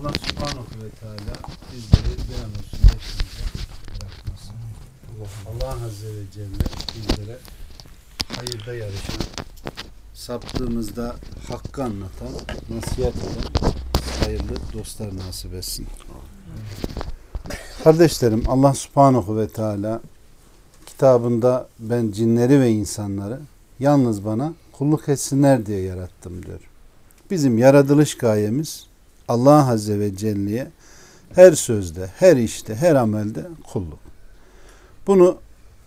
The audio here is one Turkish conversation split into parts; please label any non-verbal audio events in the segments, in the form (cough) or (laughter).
Allah subhanahu ve teala bizleri bir an olsun başımıza bırakmasın. Allah azze ve celle bizlere hayırda yarışan, saptığımızda hakkı anlatan, nasihat eden hayırlı dostlar nasip etsin. Kardeşlerim Allah subhanahu ve teala kitabında ben cinleri ve insanları yalnız bana kulluk etsinler diye yarattım diyor. Bizim yaratılış gayemiz Allah Azze ve Celle'ye her sözde, her işte, her amelde kulluk. Bunu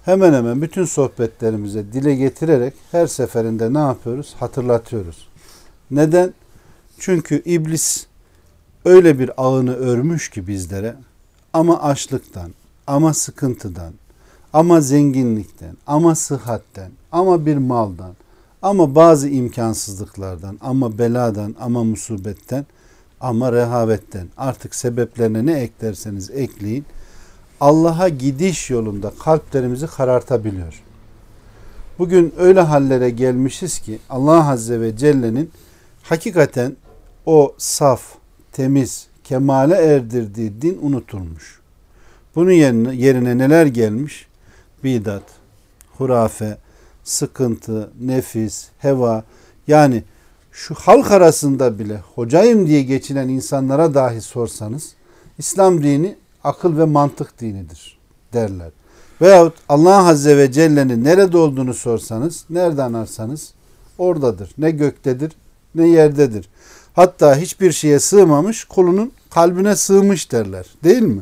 hemen hemen bütün sohbetlerimize dile getirerek her seferinde ne yapıyoruz? Hatırlatıyoruz. Neden? Çünkü iblis öyle bir ağını örmüş ki bizlere ama açlıktan, ama sıkıntıdan, ama zenginlikten, ama sıhhatten, ama bir maldan, ama bazı imkansızlıklardan, ama beladan, ama musibetten, ama rehavetten artık sebeplerine ne eklerseniz ekleyin. Allah'a gidiş yolunda kalplerimizi karartabiliyor. Bugün öyle hallere gelmişiz ki Allah Azze ve Celle'nin hakikaten o saf, temiz, kemale erdirdiği din unutulmuş. Bunun yerine, yerine neler gelmiş? Bidat, hurafe, sıkıntı, nefis, heva yani şu halk arasında bile hocayım diye geçinen insanlara dahi sorsanız İslam dini akıl ve mantık dinidir derler. Veyahut Allah Azze ve Celle'nin nerede olduğunu sorsanız, nerede ararsanız oradadır. Ne göktedir ne yerdedir. Hatta hiçbir şeye sığmamış kulunun kalbine sığmış derler. Değil mi?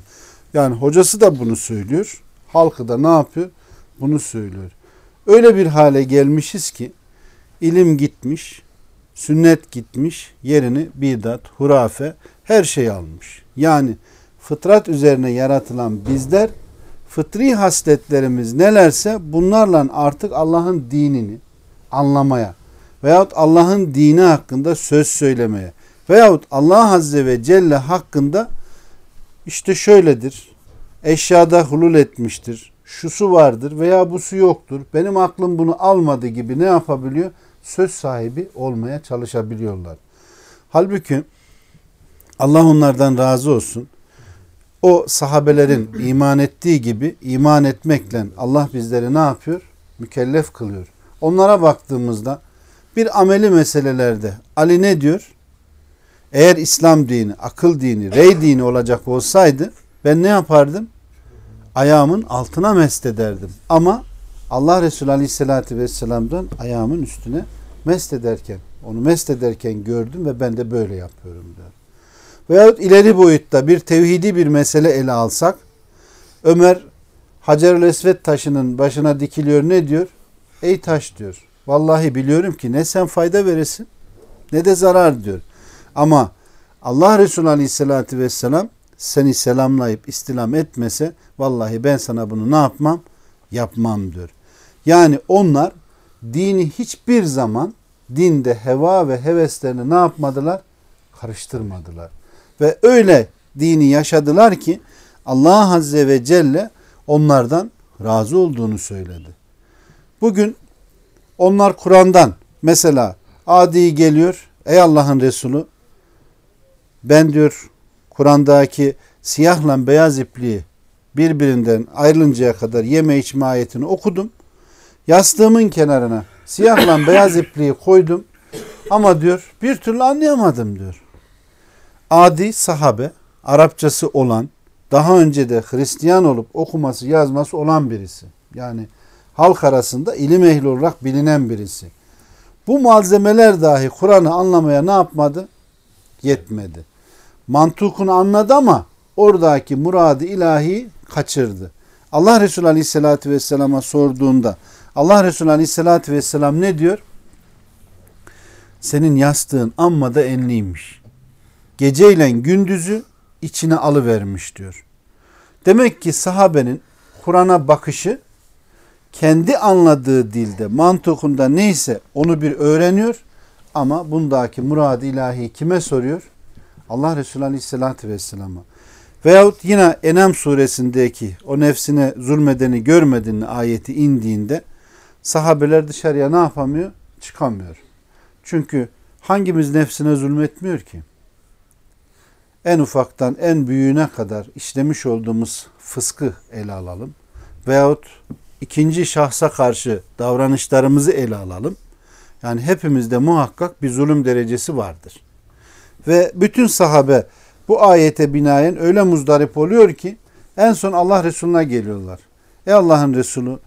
Yani hocası da bunu söylüyor. Halkı da ne yapıyor? Bunu söylüyor. Öyle bir hale gelmişiz ki ilim gitmiş, sünnet gitmiş, yerini bidat, hurafe her şey almış. Yani fıtrat üzerine yaratılan bizler fıtri hasletlerimiz nelerse bunlarla artık Allah'ın dinini anlamaya veyahut Allah'ın dini hakkında söz söylemeye veyahut Allah Azze ve Celle hakkında işte şöyledir, eşyada hulul etmiştir, şu su vardır veya bu su yoktur, benim aklım bunu almadı gibi ne yapabiliyor? Söz sahibi olmaya çalışabiliyorlar. Halbuki Allah onlardan razı olsun. O sahabelerin iman ettiği gibi iman etmekle Allah bizleri ne yapıyor? Mükellef kılıyor. Onlara baktığımızda bir ameli meselelerde Ali ne diyor? Eğer İslam dini, akıl dini, rey dini olacak olsaydı ben ne yapardım? Ayağımın altına mest ederdim. Ama Allah Resulü Aleyhisselatü Vesselam'dan ayağımın üstüne mest ederken, onu mest ederken gördüm ve ben de böyle yapıyorum diyor. Veyahut ileri boyutta bir tevhidi bir mesele ele alsak, Ömer Hacer-ül Esved taşının başına dikiliyor ne diyor? Ey taş diyor. Vallahi biliyorum ki ne sen fayda veresin ne de zarar diyor. Ama Allah Resulü Aleyhisselatü Vesselam seni selamlayıp istilam etmese vallahi ben sana bunu ne yapmam? Yapmam diyor. Yani onlar dini hiçbir zaman dinde heva ve heveslerini ne yapmadılar? Karıştırmadılar. Ve öyle dini yaşadılar ki Allah Azze ve Celle onlardan razı olduğunu söyledi. Bugün onlar Kur'an'dan mesela Adi geliyor. Ey Allah'ın Resulü ben diyor Kur'an'daki siyahla beyaz ipliği birbirinden ayrılıncaya kadar yeme içme ayetini okudum. Yastığımın kenarına siyahla beyaz ipliği koydum. Ama diyor bir türlü anlayamadım diyor. Adi sahabe, Arapçası olan, daha önce de Hristiyan olup okuması yazması olan birisi. Yani halk arasında ilim ehli olarak bilinen birisi. Bu malzemeler dahi Kur'an'ı anlamaya ne yapmadı? Yetmedi. Mantukunu anladı ama oradaki muradı ilahi kaçırdı. Allah Resulü Aleyhisselatü Vesselam'a sorduğunda Allah Resulü Aleyhisselatü Vesselam ne diyor? Senin yastığın amma da enliymiş. Geceyle gündüzü içine alıvermiş diyor. Demek ki sahabenin Kur'an'a bakışı kendi anladığı dilde, mantıkunda neyse onu bir öğreniyor ama bundaki murad ilahi kime soruyor? Allah Resulü Aleyhisselatü Vesselam'a. Veyahut yine Enam suresindeki o nefsine zulmedeni görmedin ayeti indiğinde sahabeler dışarıya ne yapamıyor? Çıkamıyor. Çünkü hangimiz nefsine zulmetmiyor ki? en ufaktan en büyüğüne kadar işlemiş olduğumuz fıskı ele alalım. Veyahut ikinci şahsa karşı davranışlarımızı ele alalım. Yani hepimizde muhakkak bir zulüm derecesi vardır. Ve bütün sahabe bu ayete binaen öyle muzdarip oluyor ki en son Allah Resulüne geliyorlar. Ey Allah'ın Resulü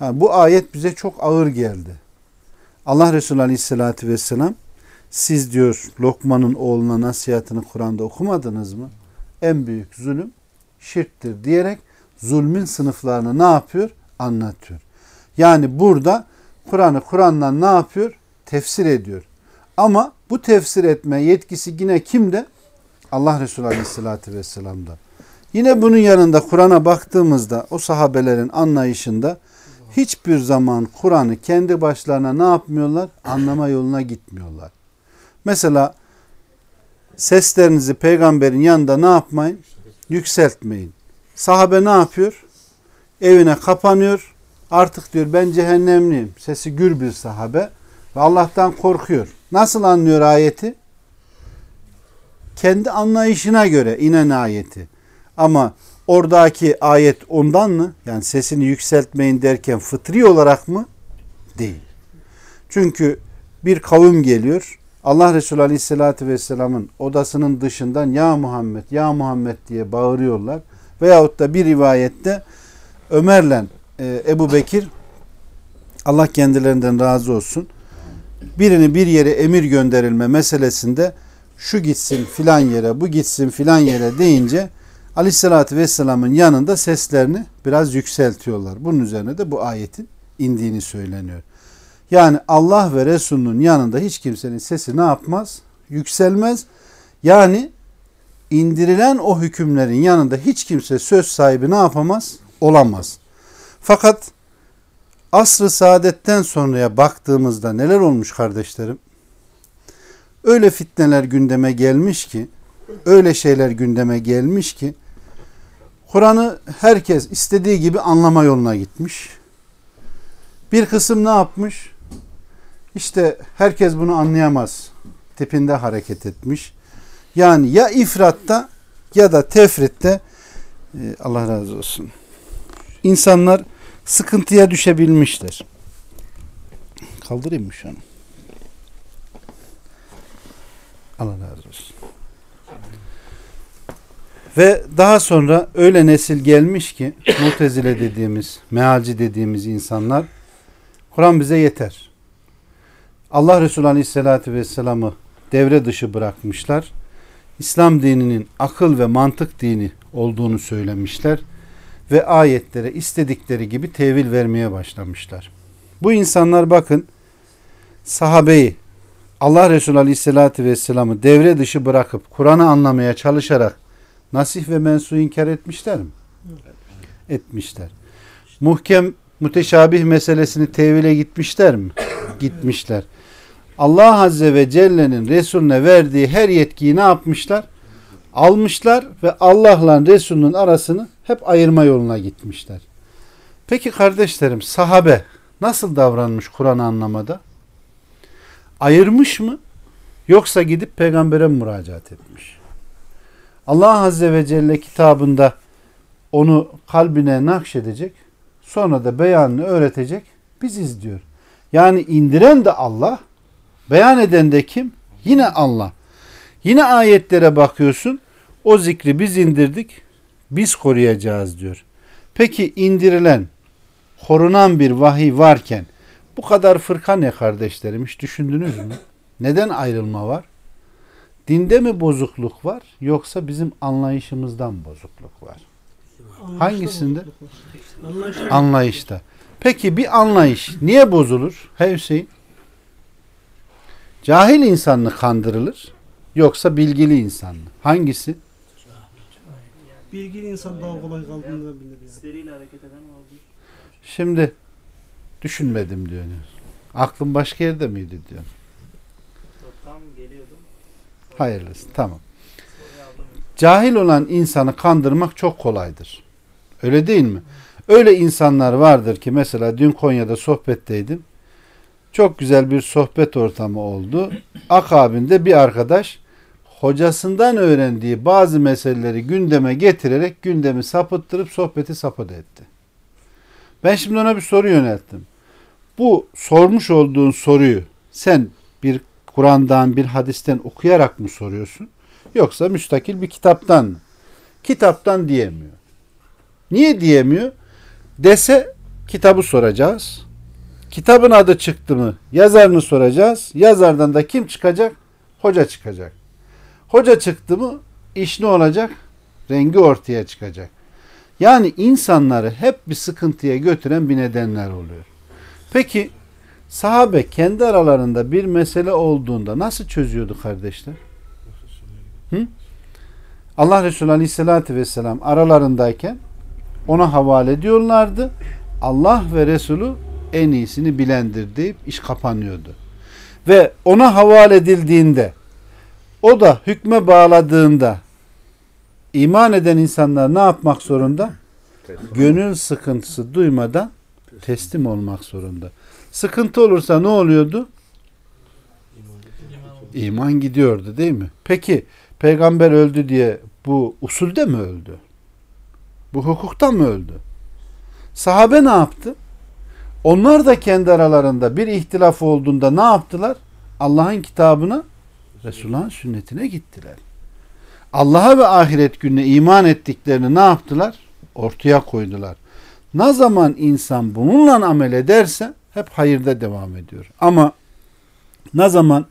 bu ayet bize çok ağır geldi. Allah Resulü Aleyhisselatü Vesselam siz diyor Lokman'ın oğluna nasihatini Kur'an'da okumadınız mı? En büyük zulüm şirktir diyerek zulmün sınıflarını ne yapıyor? Anlatıyor. Yani burada Kur'an'ı Kur'an'dan ne yapıyor? Tefsir ediyor. Ama bu tefsir etme yetkisi yine kimde? Allah Resulü Aleyhisselatü Vesselam'da. Yine bunun yanında Kur'an'a baktığımızda o sahabelerin anlayışında hiçbir zaman Kur'an'ı kendi başlarına ne yapmıyorlar? Anlama yoluna gitmiyorlar. Mesela seslerinizi peygamberin yanında ne yapmayın? Yükseltmeyin. Sahabe ne yapıyor? Evine kapanıyor. Artık diyor ben cehennemliyim. Sesi gür bir sahabe ve Allah'tan korkuyor. Nasıl anlıyor ayeti? Kendi anlayışına göre inen ayeti. Ama oradaki ayet ondan mı? Yani sesini yükseltmeyin derken fıtri olarak mı? Değil. Çünkü bir kavim geliyor. Allah Resulü Aleyhisselatü Vesselam'ın odasının dışından ya Muhammed, ya Muhammed diye bağırıyorlar. Veyahut da bir rivayette Ömer'le e, Ebu Bekir Allah kendilerinden razı olsun. Birini bir yere emir gönderilme meselesinde şu gitsin filan yere, bu gitsin filan yere deyince Aleyhisselatü Vesselam'ın yanında seslerini biraz yükseltiyorlar. Bunun üzerine de bu ayetin indiğini söyleniyor. Yani Allah ve Resulünün yanında hiç kimsenin sesi ne yapmaz? Yükselmez. Yani indirilen o hükümlerin yanında hiç kimse söz sahibi ne yapamaz? Olamaz. Fakat asr-ı saadetten sonraya baktığımızda neler olmuş kardeşlerim? Öyle fitneler gündeme gelmiş ki, öyle şeyler gündeme gelmiş ki, Kur'an'ı herkes istediği gibi anlama yoluna gitmiş. Bir kısım ne yapmış? İşte herkes bunu anlayamaz tipinde hareket etmiş. Yani ya ifratta ya da tefritte e, Allah razı olsun. İnsanlar sıkıntıya düşebilmişler. Kaldırayım mı şu an? Allah razı olsun. Ve daha sonra öyle nesil gelmiş ki (clears throat) mutezile dediğimiz, mealci dediğimiz insanlar Kur'an bize yeter. Allah Resulü Aleyhisselatü Vesselam'ı devre dışı bırakmışlar. İslam dininin akıl ve mantık dini olduğunu söylemişler ve ayetlere istedikleri gibi tevil vermeye başlamışlar. Bu insanlar bakın sahabeyi Allah Resulü Aleyhisselatü Vesselam'ı devre dışı bırakıp Kur'an'ı anlamaya çalışarak nasih ve mensu inkar etmişler mi? Etmişler. Muhkem müteşabih meselesini tevile gitmişler mi? Gitmişler. Allah Azze ve Celle'nin Resulüne verdiği her yetkiyi ne yapmışlar? Almışlar ve Allah'la Resulünün arasını hep ayırma yoluna gitmişler. Peki kardeşlerim sahabe nasıl davranmış Kur'an anlamada? Ayırmış mı? Yoksa gidip peygambere müracaat etmiş? Allah Azze ve Celle kitabında onu kalbine nakşedecek, sonra da beyanını öğretecek, biziz diyor. Yani indiren de Allah, beyan eden de kim? Yine Allah. Yine ayetlere bakıyorsun, o zikri biz indirdik, biz koruyacağız diyor. Peki indirilen, korunan bir vahiy varken bu kadar fırka ne kardeşlerim hiç düşündünüz mü? Neden ayrılma var? Dinde mi bozukluk var yoksa bizim anlayışımızdan bozukluk var? Anlayışta Hangisinde? Anlayışta. Anlayışta. Peki bir anlayış niye bozulur? Hey Hüseyin. Cahil insanlı kandırılır yoksa bilgili insanlı. Hangisi? Bilgili insan daha kolay kaldığını bilir. İsteriyle hareket eden oldu. Şimdi düşünmedim diyor. Aklım başka yerde miydi diyor. Hayırlısı. Tamam. Cahil olan insanı kandırmak çok kolaydır. Öyle değil mi? Öyle insanlar vardır ki mesela dün Konya'da sohbetteydim. Çok güzel bir sohbet ortamı oldu. Akabinde bir arkadaş hocasından öğrendiği bazı meseleleri gündeme getirerek gündemi sapıttırıp sohbeti sapıt etti. Ben şimdi ona bir soru yönelttim. Bu sormuş olduğun soruyu sen bir Kur'an'dan bir hadisten okuyarak mı soruyorsun? Yoksa müstakil bir kitaptan mı? Kitaptan diyemiyor. Niye diyemiyor? Dese kitabı soracağız. Kitabın adı çıktı mı yazarını soracağız. Yazardan da kim çıkacak? Hoca çıkacak. Hoca çıktı mı iş ne olacak? Rengi ortaya çıkacak. Yani insanları hep bir sıkıntıya götüren bir nedenler oluyor. Peki sahabe kendi aralarında bir mesele olduğunda nasıl çözüyordu kardeşler? Hı? Allah Resulü Aleyhisselatü Vesselam aralarındayken ona havale ediyorlardı. Allah ve Resulü en iyisini bilendir deyip iş kapanıyordu. Ve ona havale edildiğinde o da hükme bağladığında iman eden insanlar ne yapmak zorunda? Gönül sıkıntısı duymadan teslim olmak zorunda. Sıkıntı olursa ne oluyordu? İman gidiyordu değil mi? Peki peygamber öldü diye bu usulde mi öldü? Bu hukuktan mı öldü? Sahabe ne yaptı? Onlar da kendi aralarında bir ihtilaf olduğunda ne yaptılar? Allah'ın kitabına, Resulullah'ın sünnetine gittiler. Allah'a ve ahiret gününe iman ettiklerini ne yaptılar? Ortaya koydular. Ne zaman insan bununla amel ederse hep hayırda devam ediyor. Ama ne zaman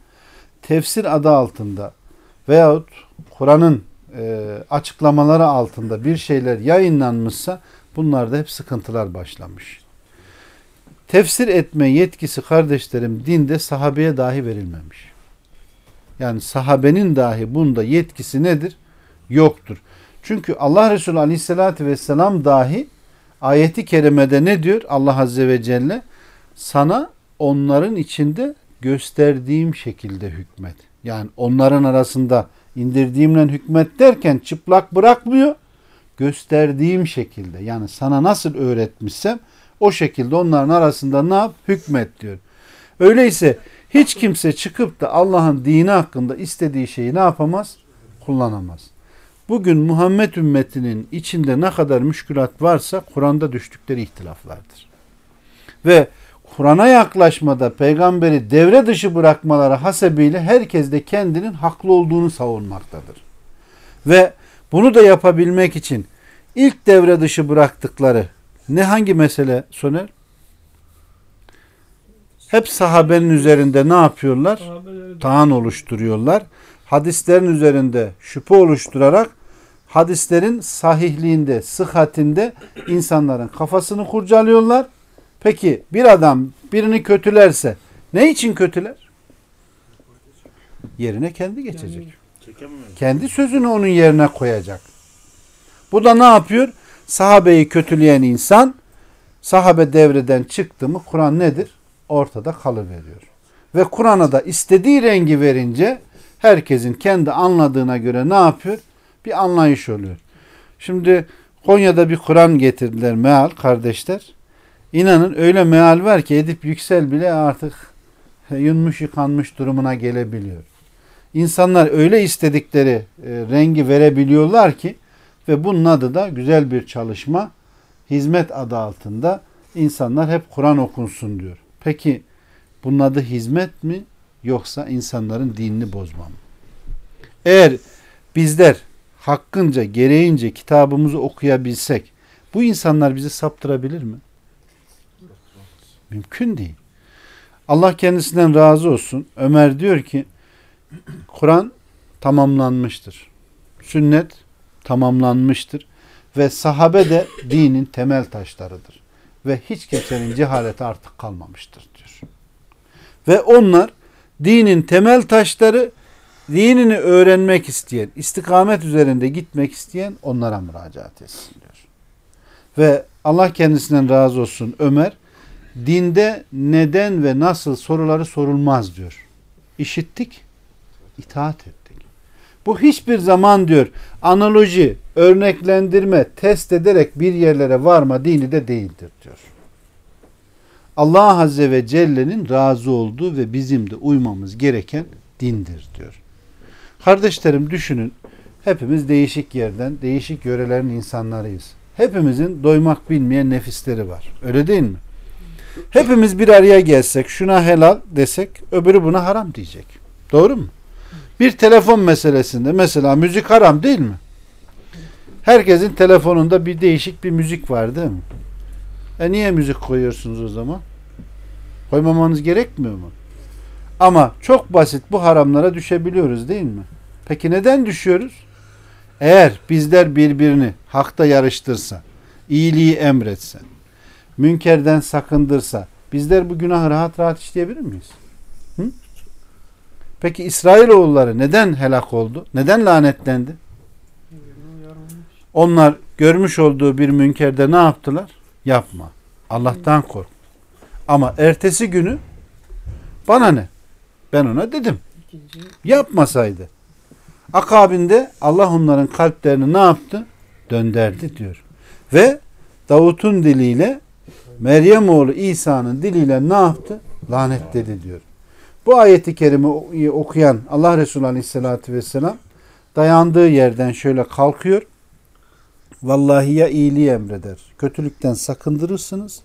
tefsir adı altında veyahut Kur'an'ın e, açıklamaları altında bir şeyler yayınlanmışsa bunlarda hep sıkıntılar başlamış. Tefsir etme yetkisi kardeşlerim dinde sahabeye dahi verilmemiş. Yani sahabenin dahi bunda yetkisi nedir? Yoktur. Çünkü Allah Resulü Aleyhisselatü Vesselam dahi ayeti kerimede ne diyor? Allah Azze ve Celle sana onların içinde gösterdiğim şekilde hükmet. Yani onların arasında indirdiğimle hükmet derken çıplak bırakmıyor. Gösterdiğim şekilde yani sana nasıl öğretmişsem o şekilde onların arasında ne yap? Hükmet diyor. Öyleyse hiç kimse çıkıp da Allah'ın dini hakkında istediği şeyi ne yapamaz? Kullanamaz. Bugün Muhammed ümmetinin içinde ne kadar müşkülat varsa Kur'an'da düştükleri ihtilaflardır. Ve Kur'an'a yaklaşmada peygamberi devre dışı bırakmaları hasebiyle herkes de kendinin haklı olduğunu savunmaktadır. Ve bunu da yapabilmek için ilk devre dışı bıraktıkları ne hangi mesele Soner? Hep sahabenin üzerinde ne yapıyorlar? Taan oluşturuyorlar. Hadislerin üzerinde şüphe oluşturarak hadislerin sahihliğinde, sıhhatinde insanların kafasını kurcalıyorlar. Peki bir adam birini kötülerse ne için kötüler? Yerine kendi geçecek. Kendi sözünü onun yerine koyacak. Bu da ne yapıyor? Sahabeyi kötüleyen insan sahabe devreden çıktı mı Kur'an nedir? Ortada kalıveriyor. Ve Kur'an'a da istediği rengi verince herkesin kendi anladığına göre ne yapıyor? Bir anlayış oluyor. Şimdi Konya'da bir Kur'an getirdiler meal kardeşler. İnanın öyle meal var ki Edip Yüksel bile artık yunmuş yıkanmış durumuna gelebiliyor. İnsanlar öyle istedikleri e, rengi verebiliyorlar ki ve bunun adı da güzel bir çalışma. Hizmet adı altında insanlar hep Kur'an okunsun diyor. Peki bunun adı hizmet mi yoksa insanların dinini bozma mı? Eğer bizler hakkınca, gereğince kitabımızı okuyabilsek bu insanlar bizi saptırabilir mi? Mümkün değil. Allah kendisinden razı olsun. Ömer diyor ki Kur'an tamamlanmıştır. Sünnet tamamlanmıştır. Ve sahabe de dinin temel taşlarıdır. Ve hiç kimsenin cehaleti artık kalmamıştır diyor. Ve onlar dinin temel taşları dinini öğrenmek isteyen, istikamet üzerinde gitmek isteyen onlara müracaat etsin diyor. Ve Allah kendisinden razı olsun Ömer dinde neden ve nasıl soruları sorulmaz diyor. İşittik, itaat ettik. Bu hiçbir zaman diyor analoji, örneklendirme, test ederek bir yerlere varma dini de değildir diyor. Allah Azze ve Celle'nin razı olduğu ve bizim de uymamız gereken dindir diyor. Kardeşlerim düşünün. Hepimiz değişik yerden, değişik yörelerin insanlarıyız. Hepimizin doymak bilmeyen nefisleri var. Öyle değil mi? Hepimiz bir araya gelsek, şuna helal desek, öbürü buna haram diyecek. Doğru mu? Bir telefon meselesinde mesela müzik haram değil mi? Herkesin telefonunda bir değişik bir müzik var değil mi? E niye müzik koyuyorsunuz o zaman? Koymamanız gerekmiyor mu? Ama çok basit bu haramlara düşebiliyoruz değil mi? Peki neden düşüyoruz? Eğer bizler birbirini hakta yarıştırsa, iyiliği emretse, münkerden sakındırsa, bizler bu günahı rahat rahat işleyebilir miyiz? Hı? Peki İsrailoğulları neden helak oldu? Neden lanetlendi? Onlar görmüş olduğu bir münkerde ne yaptılar? Yapma. Allah'tan kork. Ama ertesi günü bana ne? Ben ona dedim. Yapmasaydı. Akabinde Allah onların kalplerini ne yaptı? Dönderdi diyor. Ve Davut'un diliyle Meryem oğlu İsa'nın diliyle ne yaptı? Lanetledi diyor. Bu ayeti kerime okuyan Allah Resulü Aleyhisselatü Vesselam dayandığı yerden şöyle kalkıyor. Vallahi ya iyiliği emreder, kötülükten sakındırırsınız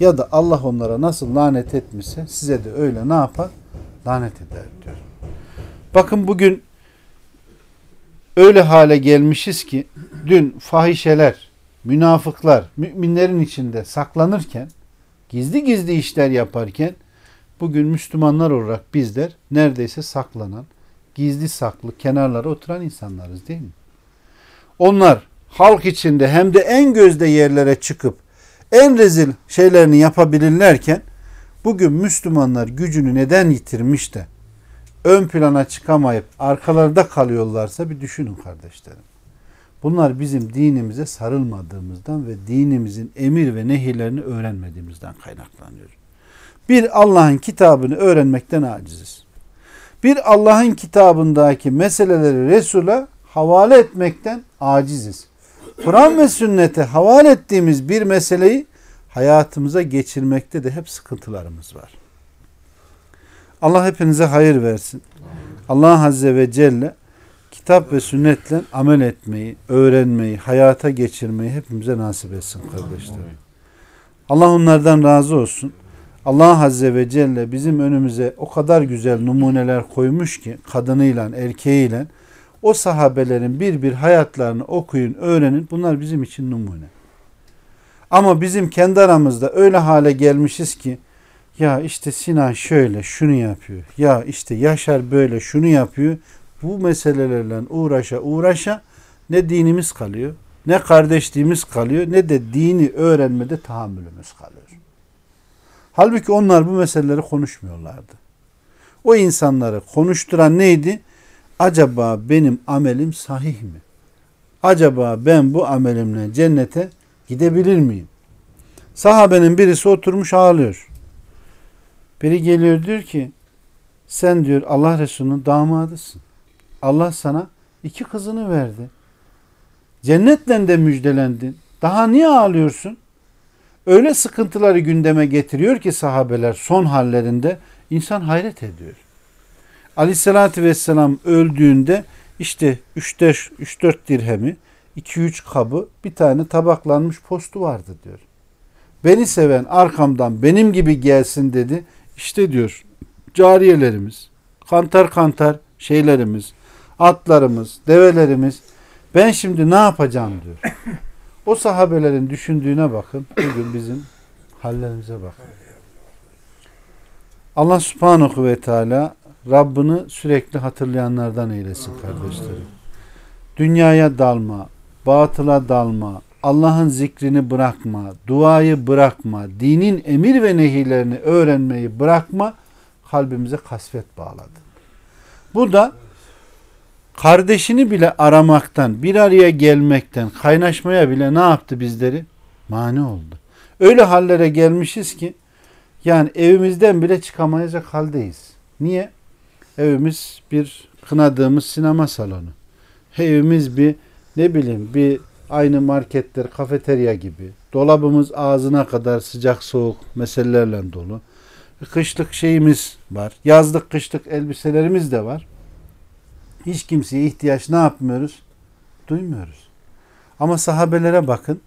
ya da Allah onlara nasıl lanet etmişse size de öyle ne yapar? Lanet eder diyor. Bakın bugün öyle hale gelmişiz ki dün fahişeler, münafıklar müminlerin içinde saklanırken gizli gizli işler yaparken bugün Müslümanlar olarak bizler neredeyse saklanan, gizli saklı kenarlara oturan insanlarız değil mi? Onlar halk içinde hem de en gözde yerlere çıkıp en rezil şeylerini yapabilirlerken bugün Müslümanlar gücünü neden yitirmiş de ön plana çıkamayıp arkalarda kalıyorlarsa bir düşünün kardeşlerim. Bunlar bizim dinimize sarılmadığımızdan ve dinimizin emir ve nehirlerini öğrenmediğimizden kaynaklanıyor. Bir Allah'ın kitabını öğrenmekten aciziz. Bir Allah'ın kitabındaki meseleleri Resul'a havale etmekten aciziz. Kur'an ve sünnete havale ettiğimiz bir meseleyi hayatımıza geçirmekte de hep sıkıntılarımız var. Allah hepinize hayır versin. Allah Azze ve Celle kitap ve sünnetle amel etmeyi, öğrenmeyi, hayata geçirmeyi hepimize nasip etsin kardeşlerim. Allah onlardan razı olsun. Allah Azze ve Celle bizim önümüze o kadar güzel numuneler koymuş ki kadınıyla, erkeğiyle o sahabelerin bir bir hayatlarını okuyun, öğrenin. Bunlar bizim için numune. Ama bizim kendi aramızda öyle hale gelmişiz ki ya işte Sinan şöyle şunu yapıyor. Ya işte Yaşar böyle şunu yapıyor. Bu meselelerle uğraşa uğraşa ne dinimiz kalıyor, ne kardeşliğimiz kalıyor, ne de dini öğrenmede tahammülümüz kalıyor. Halbuki onlar bu meseleleri konuşmuyorlardı. O insanları konuşturan neydi? Acaba benim amelim sahih mi? Acaba ben bu amelimle cennete gidebilir miyim? Sahabenin birisi oturmuş ağlıyor. Biri geliyor diyor ki sen diyor Allah Resulü'nün damadısın. Allah sana iki kızını verdi. Cennetle de müjdelendin. Daha niye ağlıyorsun? Öyle sıkıntıları gündeme getiriyor ki sahabeler son hallerinde insan hayret ediyor. Aleyhissalatü vesselam öldüğünde işte 3-4 dirhemi, 2-3 kabı, bir tane tabaklanmış postu vardı diyor. Beni seven arkamdan benim gibi gelsin dedi. İşte diyor cariyelerimiz, kantar kantar şeylerimiz, atlarımız, develerimiz. Ben şimdi ne yapacağım diyor. O sahabelerin düşündüğüne bakın. Bugün bizim hallerimize bakın. Allah subhanahu ve teala Rabbini sürekli hatırlayanlardan eylesin kardeşlerim. Dünyaya dalma, batıla dalma, Allah'ın zikrini bırakma, duayı bırakma, dinin emir ve nehirlerini öğrenmeyi bırakma, kalbimize kasvet bağladı. Bu da kardeşini bile aramaktan, bir araya gelmekten, kaynaşmaya bile ne yaptı bizleri? Mani oldu. Öyle hallere gelmişiz ki yani evimizden bile çıkamayacak haldeyiz. Niye? Evimiz bir kınadığımız sinema salonu. Evimiz bir ne bileyim bir aynı marketler, kafeterya gibi. Dolabımız ağzına kadar sıcak soğuk meselelerle dolu. Kışlık şeyimiz var. Yazlık kışlık elbiselerimiz de var. Hiç kimseye ihtiyaç ne yapmıyoruz? Duymuyoruz. Ama sahabelere bakın.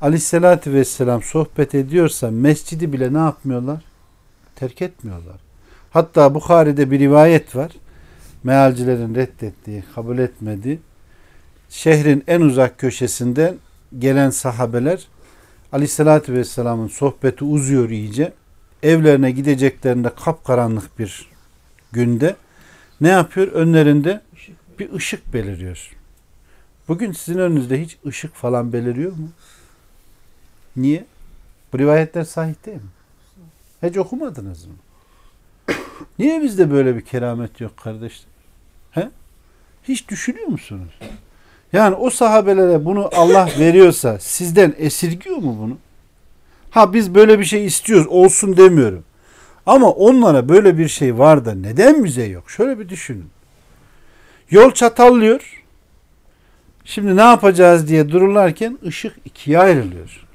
Aleyhissalatü vesselam sohbet ediyorsa mescidi bile ne yapmıyorlar? Terk etmiyorlar. Hatta Bukhari'de bir rivayet var. Mealcilerin reddettiği, kabul etmediği. Şehrin en uzak köşesinden gelen sahabeler Aleyhissalatü vesselamın sohbeti uzuyor iyice. Evlerine gideceklerinde kapkaranlık bir günde ne yapıyor? Önlerinde bir ışık beliriyor. Bugün sizin önünüzde hiç ışık falan beliriyor mu? Niye? Bu rivayetler sahih değil mi? Hiç okumadınız mı? (coughs) Niye bizde böyle bir keramet yok kardeşler? He? Hiç düşünüyor musunuz? Yani o sahabelere bunu Allah (coughs) veriyorsa sizden esirgiyor mu bunu? Ha biz böyle bir şey istiyoruz olsun demiyorum. Ama onlara böyle bir şey var da neden bize yok? Şöyle bir düşünün. Yol çatallıyor. Şimdi ne yapacağız diye dururlarken ışık ikiye ayrılıyor.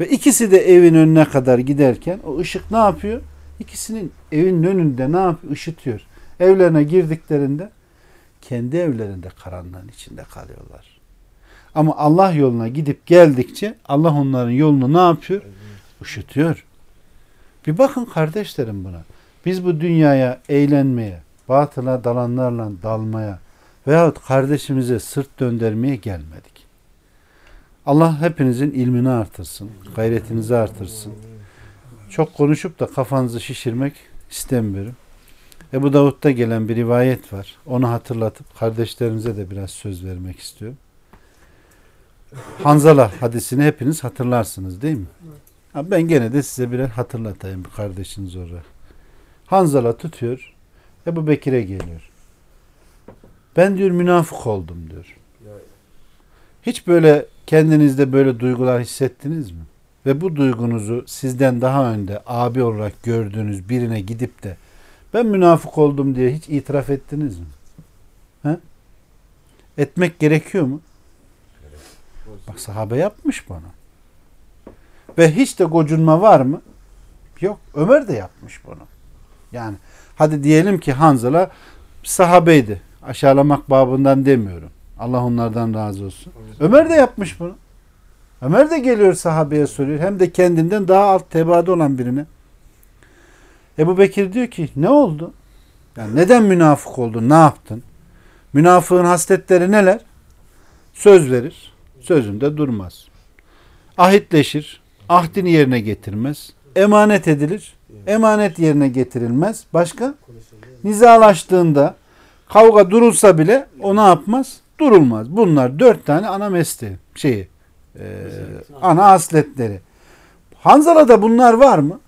Ve ikisi de evin önüne kadar giderken o ışık ne yapıyor? İkisinin evin önünde ne yapıyor? Işıtıyor. Evlerine girdiklerinde kendi evlerinde karanlığın içinde kalıyorlar. Ama Allah yoluna gidip geldikçe Allah onların yolunu ne yapıyor? Işıtıyor. Bir bakın kardeşlerim buna. Biz bu dünyaya eğlenmeye, batıla dalanlarla dalmaya veyahut kardeşimize sırt döndürmeye gelmedik. Allah hepinizin ilmini artırsın, gayretinizi artırsın. Çok konuşup da kafanızı şişirmek istemiyorum. Ebu Davud'da gelen bir rivayet var. Onu hatırlatıp kardeşlerimize de biraz söz vermek istiyorum. Hanzala hadisini hepiniz hatırlarsınız değil mi? Ben gene de size birer hatırlatayım bir kardeşiniz olarak. Hanzala tutuyor. Ebu Bekir'e geliyor. Ben diyor münafık oldum diyor. Hiç böyle kendinizde böyle duygular hissettiniz mi? Ve bu duygunuzu sizden daha önde abi olarak gördüğünüz birine gidip de ben münafık oldum diye hiç itiraf ettiniz mi? He? Etmek gerekiyor mu? Bak sahabe yapmış bunu. Ve hiç de gocunma var mı? Yok. Ömer de yapmış bunu. Yani hadi diyelim ki Hanzala sahabeydi. Aşağılamak babından demiyorum. Allah onlardan razı olsun. Ömer de yapmış bunu. Ömer de geliyor sahabeye soruyor. Hem de kendinden daha alt tebaada olan birine. Ebu Bekir diyor ki ne oldu? Yani neden münafık oldun? Ne yaptın? Münafığın hasletleri neler? Söz verir. Sözünde durmaz. Ahitleşir. Ahdini yerine getirmez. Emanet edilir. Emanet yerine getirilmez. Başka? Nizalaştığında kavga durulsa bile o ne yapmaz? Durulmaz. Bunlar dört tane ana mesleği. Şeyi, e, ana hasletleri. Hanzala'da bunlar var mı?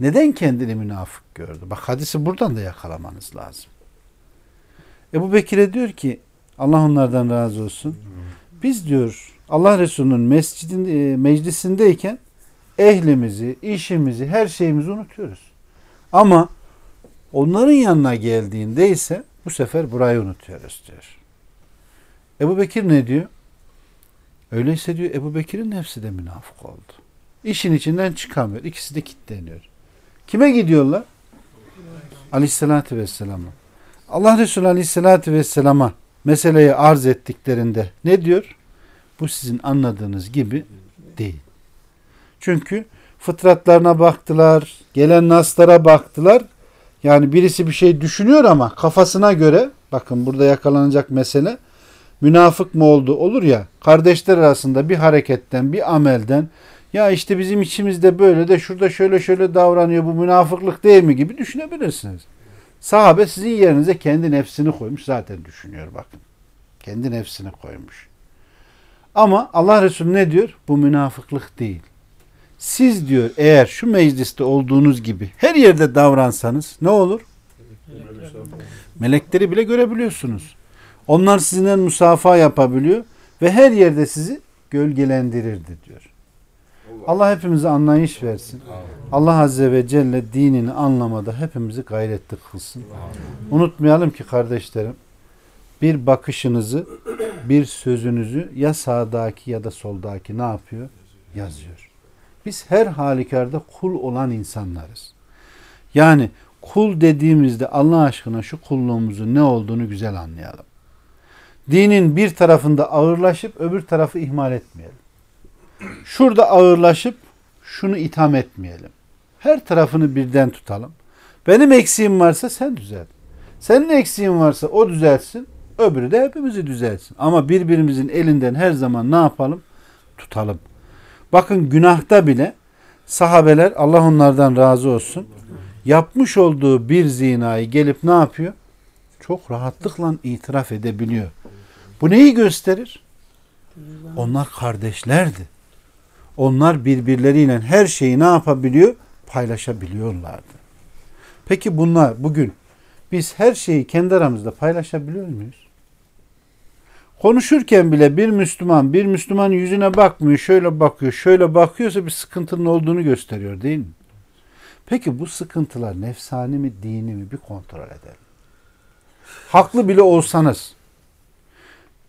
Neden kendini münafık gördü? Bak hadisi buradan da yakalamanız lazım. Ebu Bekir'e diyor ki Allah onlardan razı olsun. Biz diyor Allah Resulü'nün mescidin e, meclisindeyken ehlimizi, işimizi, her şeyimizi unutuyoruz. Ama onların yanına geldiğinde ise bu sefer burayı unutuyoruz diyor. Ebu Bekir ne diyor? Öyleyse diyor Ebu Bekir'in nefsi de münafık oldu. İşin içinden çıkamıyor. İkisi de kilitleniyor. Kime gidiyorlar? Aleyhissalatü Vesselam'a. Allah Resulü Aleyhissalatü Vesselam'a meseleyi arz ettiklerinde ne diyor? Bu sizin anladığınız gibi değil. Çünkü fıtratlarına baktılar, gelen naslara baktılar. Yani birisi bir şey düşünüyor ama kafasına göre bakın burada yakalanacak mesele münafık mı oldu olur ya kardeşler arasında bir hareketten bir amelden ya işte bizim içimizde böyle de şurada şöyle şöyle davranıyor bu münafıklık değil mi gibi düşünebilirsiniz. Sahabe sizin yerinize kendi nefsini koymuş zaten düşünüyor bakın. Kendi nefsini koymuş. Ama Allah Resulü ne diyor? Bu münafıklık değil. Siz diyor eğer şu mecliste olduğunuz gibi her yerde davransanız ne olur? Melekleri bile görebiliyorsunuz. Onlar sizinle musafa yapabiliyor ve her yerde sizi gölgelendirirdi diyor. Allah hepimize anlayış versin. Allah Azze ve Celle dinini anlamada hepimizi gayretli kılsın. Unutmayalım ki kardeşlerim bir bakışınızı, bir sözünüzü ya sağdaki ya da soldaki ne yapıyor? Yazıyor. Biz her halükarda kul olan insanlarız. Yani kul dediğimizde Allah aşkına şu kulluğumuzun ne olduğunu güzel anlayalım. Dinin bir tarafında ağırlaşıp öbür tarafı ihmal etmeyelim. Şurada ağırlaşıp şunu itham etmeyelim. Her tarafını birden tutalım. Benim eksiğim varsa sen düzelt. Senin eksiğin varsa o düzelsin. Öbürü de hepimizi düzelsin. Ama birbirimizin elinden her zaman ne yapalım? Tutalım. Bakın günahta bile sahabeler Allah onlardan razı olsun. Yapmış olduğu bir zinayı gelip ne yapıyor? Çok rahatlıkla itiraf edebiliyor. Bu neyi gösterir? Onlar kardeşlerdi. Onlar birbirleriyle her şeyi ne yapabiliyor? Paylaşabiliyorlardı. Peki bunlar bugün biz her şeyi kendi aramızda paylaşabiliyor muyuz? Konuşurken bile bir Müslüman bir Müslüman yüzüne bakmıyor, şöyle bakıyor, şöyle bakıyorsa bir sıkıntının olduğunu gösteriyor değil mi? Peki bu sıkıntılar nefsani mi, dini mi bir kontrol edelim. Haklı bile olsanız,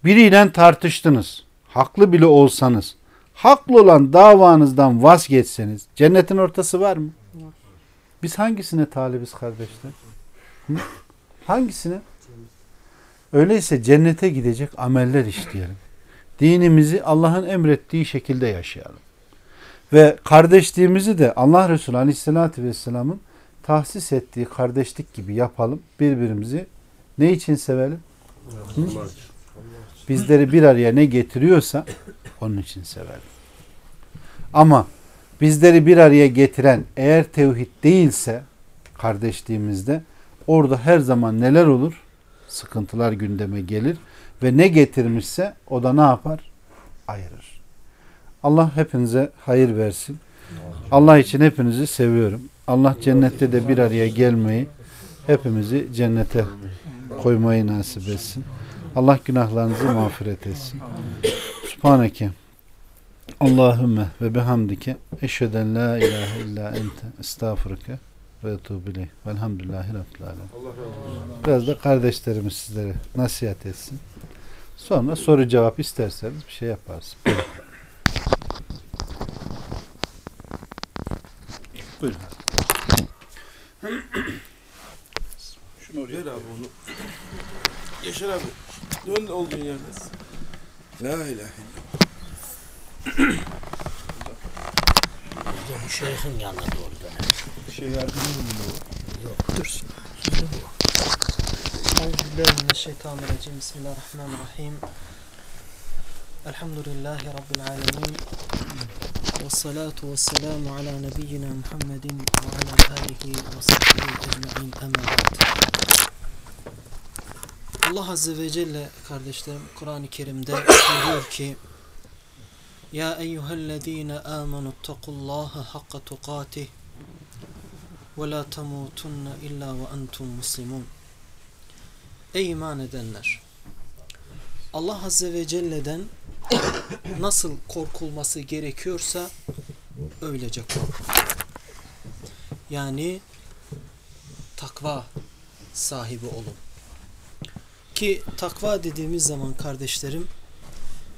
biriyle tartıştınız, haklı bile olsanız, haklı olan davanızdan vazgeçseniz cennetin ortası var mı? Biz hangisine talibiz kardeşler? Hangisine? Öyleyse cennete gidecek ameller işleyelim. Dinimizi Allah'ın emrettiği şekilde yaşayalım. Ve kardeşliğimizi de Allah Resulü Aleyhisselatü Vesselam'ın tahsis ettiği kardeşlik gibi yapalım. Birbirimizi ne için sevelim? Hı? Bizleri bir araya ne getiriyorsa onun için sevelim. Ama bizleri bir araya getiren eğer tevhid değilse kardeşliğimizde orada her zaman neler olur? Sıkıntılar gündeme gelir ve ne getirmişse o da ne yapar? Ayırır. Allah hepinize hayır versin. Allah için hepinizi seviyorum. Allah cennette de bir araya gelmeyi hepimizi cennete koymayı nasip etsin. Allah günahlarınızı mağfiret etsin. Subhaneke Allahümme ve bihamdike eşheden la ilahe illa ente estağfurike ve etubu ileyh. Velhamdülillahi Rabbil alemin. Biraz da kardeşlerimiz sizlere nasihat etsin. Sonra soru cevap isterseniz bir şey yaparsın. (coughs) Buyurun. Şunu oraya. Ver abi onu. Yaşar abi. Dön olduğun yerde. La ilahe illallah. Şeyhin yanına doğru döner. Şey yardım mı Yok dursun. Euzubillahimineşşeytanirracim. Bismillahirrahmanirrahim. Elhamdülillahi Rabbil alemin. Ve salatu ve selamu ala nebiyyina Muhammedin ve ala alihi ve sahbihi ecma'in ba'd. Allah Azze ve Celle kardeşlerim Kur'an-ı Kerim'de buyuruyor ki Ya eyyühellezine amenu ittakullaha hakka tukatih temutunne illa ve entum muslimun Ey iman edenler! Allah Azze ve Celle'den nasıl korkulması gerekiyorsa öylece korkun. Yani takva sahibi olun. Ki takva dediğimiz zaman kardeşlerim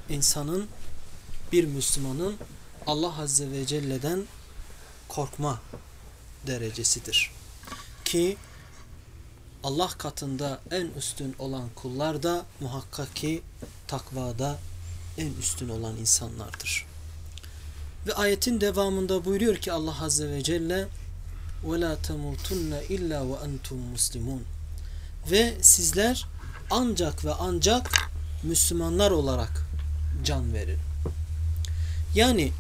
insanın bir Müslümanın Allah Azze ve Celle'den korkma derecesidir. Ki Allah katında en üstün olan kullar da muhakkak ki takvada en üstün olan insanlardır. Ve ayetin devamında buyuruyor ki Allah Azze ve Celle وَلَا تَمُوتُنَّ اِلَّا وَاَنْتُمْ muslimun Ve sizler ancak ve ancak Müslümanlar olarak can verin. Yani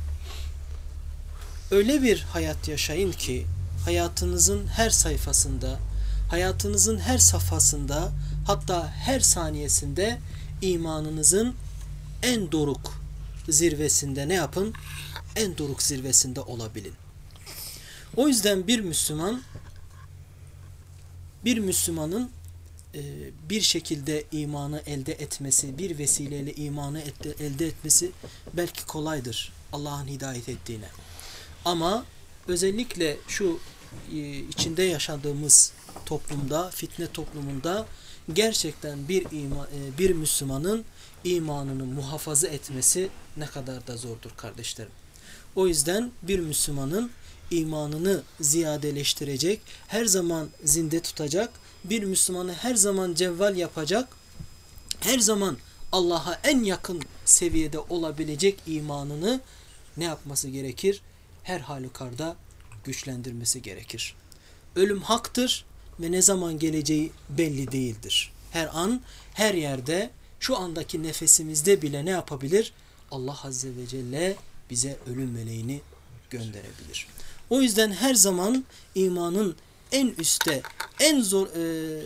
öyle bir hayat yaşayın ki hayatınızın her sayfasında hayatınızın her safhasında hatta her saniyesinde imanınızın en doruk zirvesinde ne yapın? En doruk zirvesinde olabilin. O yüzden bir Müslüman bir Müslümanın e, bir şekilde imanı elde etmesi, bir vesileyle imanı elde etmesi belki kolaydır Allah'ın hidayet ettiğine. Ama özellikle şu içinde yaşadığımız toplumda, fitne toplumunda gerçekten bir iman, e, bir Müslümanın imanını muhafaza etmesi ne kadar da zordur kardeşlerim. O yüzden bir Müslümanın imanını ziyadeleştirecek, her zaman zinde tutacak, bir Müslümanı her zaman cevval yapacak, her zaman Allah'a en yakın seviyede olabilecek imanını ne yapması gerekir? Her halükarda güçlendirmesi gerekir. Ölüm haktır ve ne zaman geleceği belli değildir. Her an, her yerde, şu andaki nefesimizde bile ne yapabilir? Allah Azze ve Celle bize ölüm meleğini gönderebilir. O yüzden her zaman imanın en üstte, en zor e,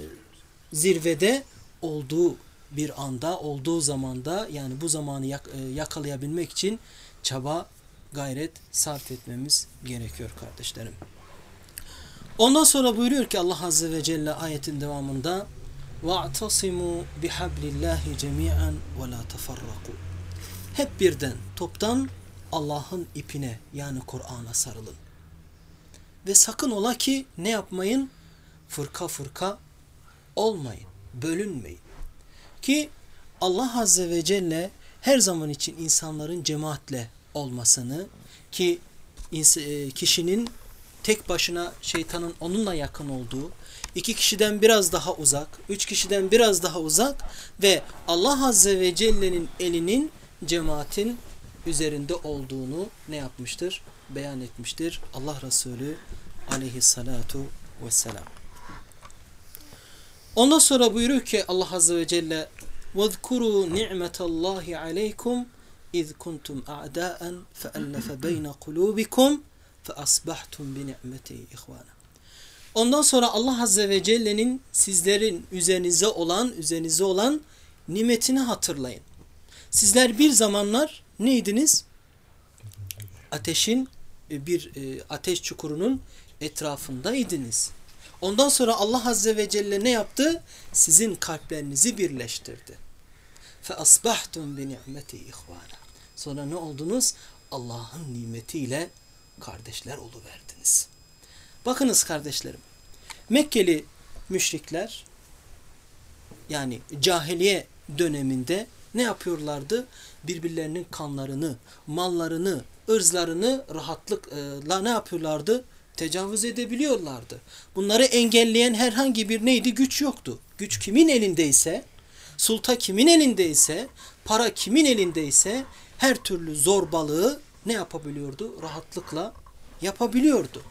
zirvede olduğu bir anda, olduğu zamanda yani bu zamanı yak, e, yakalayabilmek için çaba, gayret sarf etmemiz gerekiyor kardeşlerim. Ondan sonra buyuruyor ki Allah Azze ve Celle ayetin devamında وَاَعْتَصِمُوا بِحَبْلِ اللّٰهِ جَمِيعًا وَلَا تَفَرَّقُوا Hep birden, toptan Allah'ın ipine yani Kur'an'a sarılın. Ve sakın ola ki ne yapmayın? Fırka fırka olmayın, bölünmeyin. Ki Allah Azze ve Celle her zaman için insanların cemaatle olmasını ki e, kişinin tek başına şeytanın onunla yakın olduğu, iki kişiden biraz daha uzak, üç kişiden biraz daha uzak ve Allah Azze ve Celle'nin elinin cemaatin üzerinde olduğunu ne yapmıştır? Beyan etmiştir Allah Resulü aleyhissalatu vesselam. Ondan sonra buyuruyor ki Allah Azze ve Celle وَذْكُرُوا نِعْمَةَ اللّٰهِ عَلَيْكُمْ اِذْ كُنْتُمْ اَعْدَاءً فَأَلَّفَ بَيْنَ قُلُوبِكُمْ فَأَصْبَحْتُمْ بِنِعْمَتِهِ اِخْوَانًا Ondan sonra Allah Azze ve Celle'nin sizlerin üzerinize olan, üzerinize olan nimetini hatırlayın. Sizler bir zamanlar neydiniz? Ateşin e, bir e, ateş çukurunun etrafındaydınız. Ondan sonra Allah Azze ve Celle ne yaptı? Sizin kalplerinizi birleştirdi. فَأَصْبَحْتُمْ بِنِعْمَةِ اِخْوَانًا Sonra ne oldunuz? Allah'ın nimetiyle kardeşler oluverdiniz. Bakınız kardeşlerim. Mekkeli müşrikler yani cahiliye döneminde ne yapıyorlardı? Birbirlerinin kanlarını, mallarını, ırzlarını rahatlıkla ne yapıyorlardı? Tecavüz edebiliyorlardı. Bunları engelleyen herhangi bir neydi? Güç yoktu. Güç kimin elindeyse, sulta kimin elindeyse, para kimin elindeyse her türlü zorbalığı ne yapabiliyordu? Rahatlıkla yapabiliyordu.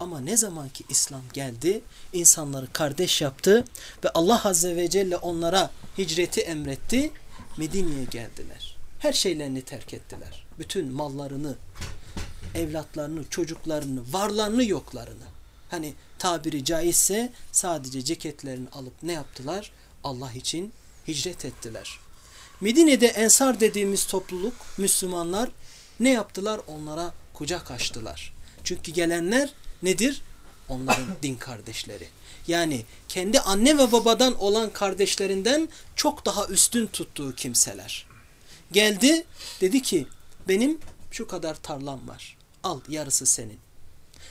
Ama ne zaman ki İslam geldi, insanları kardeş yaptı ve Allah Azze ve Celle onlara hicreti emretti, Medine'ye geldiler. Her şeylerini terk ettiler. Bütün mallarını, evlatlarını, çocuklarını, varlarını, yoklarını. Hani tabiri caizse sadece ceketlerini alıp ne yaptılar? Allah için hicret ettiler. Medine'de ensar dediğimiz topluluk, Müslümanlar ne yaptılar? Onlara kucak açtılar. Çünkü gelenler nedir? Onların (coughs) din kardeşleri. Yani kendi anne ve babadan olan kardeşlerinden çok daha üstün tuttuğu kimseler. Geldi dedi ki benim şu kadar tarlam var. Al yarısı senin.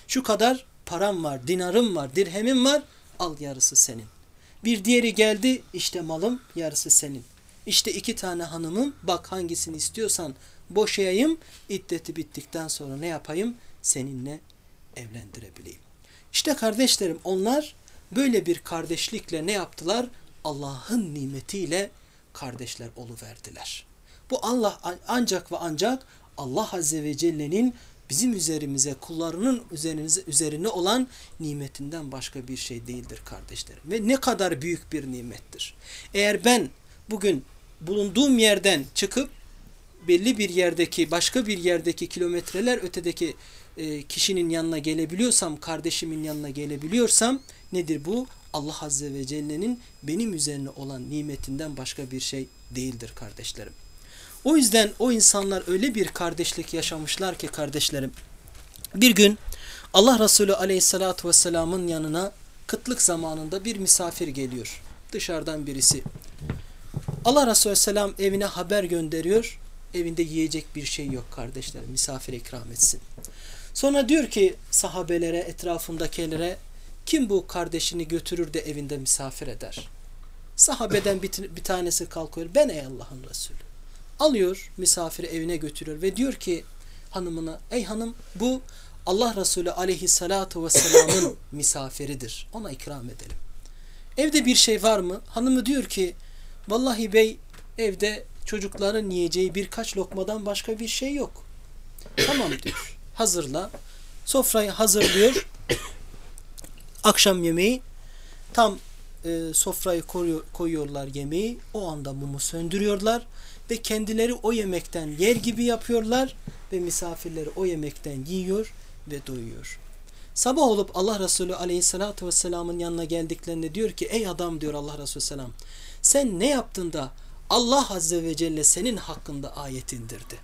Şu kadar param var, dinarım var, dirhemim var. Al yarısı senin. Bir diğeri geldi işte malım yarısı senin. İşte iki tane hanımım bak hangisini istiyorsan boşayayım. İddeti bittikten sonra ne yapayım? Seninle evlendirebileyim. İşte kardeşlerim onlar böyle bir kardeşlikle ne yaptılar? Allah'ın nimetiyle kardeşler oluverdiler. Bu Allah ancak ve ancak Allah Azze ve Celle'nin bizim üzerimize, kullarının üzerinize, üzerine olan nimetinden başka bir şey değildir kardeşlerim. Ve ne kadar büyük bir nimettir. Eğer ben bugün bulunduğum yerden çıkıp belli bir yerdeki, başka bir yerdeki kilometreler ötedeki e, kişinin yanına gelebiliyorsam, kardeşimin yanına gelebiliyorsam nedir bu? Allah Azze ve Celle'nin benim üzerine olan nimetinden başka bir şey değildir kardeşlerim. O yüzden o insanlar öyle bir kardeşlik yaşamışlar ki kardeşlerim. Bir gün Allah Resulü Aleyhisselatü Vesselam'ın yanına kıtlık zamanında bir misafir geliyor. Dışarıdan birisi. Allah Resulü Aleyhisselam evine haber gönderiyor. Evinde yiyecek bir şey yok kardeşler. Misafir ikram etsin. Sonra diyor ki sahabelere, etrafındakilere kim bu kardeşini götürür de evinde misafir eder? Sahabeden bir, bir tanesi kalkıyor. Ben ey Allah'ın Resulü. Alıyor misafiri evine götürüyor ve diyor ki hanımına ey hanım bu Allah Resulü aleyhissalatu vesselamın (coughs) misafiridir. Ona ikram edelim. Evde bir şey var mı? Hanımı diyor ki vallahi bey evde çocukların yiyeceği birkaç lokmadan başka bir şey yok. Tamam diyor. Hazırla. Sofrayı hazırlıyor. Akşam yemeği tam e, sofrayı koyuyor, koyuyorlar yemeği. O anda mumu söndürüyorlar ve kendileri o yemekten yer gibi yapıyorlar ve misafirleri o yemekten yiyor ve doyuyor. Sabah olup Allah Resulü Aleyhisselatü Vesselam'ın yanına geldiklerinde diyor ki ey adam diyor Allah Resulü Selam sen ne yaptın da Allah Azze ve Celle senin hakkında ayet indirdi.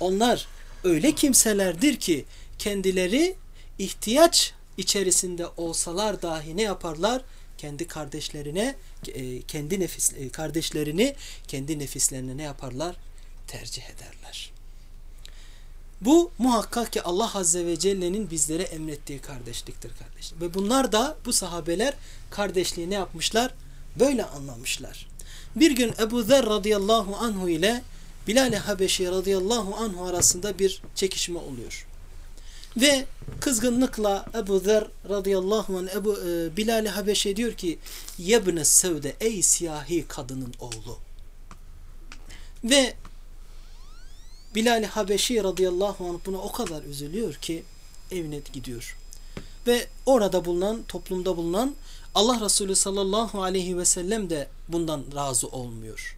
Onlar öyle kimselerdir ki kendileri ihtiyaç içerisinde olsalar dahi ne yaparlar? Kendi kardeşlerine, e, kendi nefis e, kardeşlerini kendi nefislerine ne yaparlar? Tercih ederler. Bu muhakkak ki Allah Azze ve Celle'nin bizlere emrettiği kardeşliktir kardeşler. Ve bunlar da bu sahabeler kardeşliği ne yapmışlar? Böyle anlamışlar. Bir gün Ebu Zer radıyallahu anhu ile Bilal-i Habeşi radıyallahu anhu arasında bir çekişme oluyor. Ve kızgınlıkla Ebu Zer radıyallahu anh Ebu, e, Bilal-i Habeşi diyor ki Yebne Sevde ey siyahi kadının oğlu. Ve Bilal-i Habeşi radıyallahu anh buna o kadar üzülüyor ki evine gidiyor. Ve orada bulunan, toplumda bulunan Allah Resulü sallallahu aleyhi ve sellem de bundan razı olmuyor.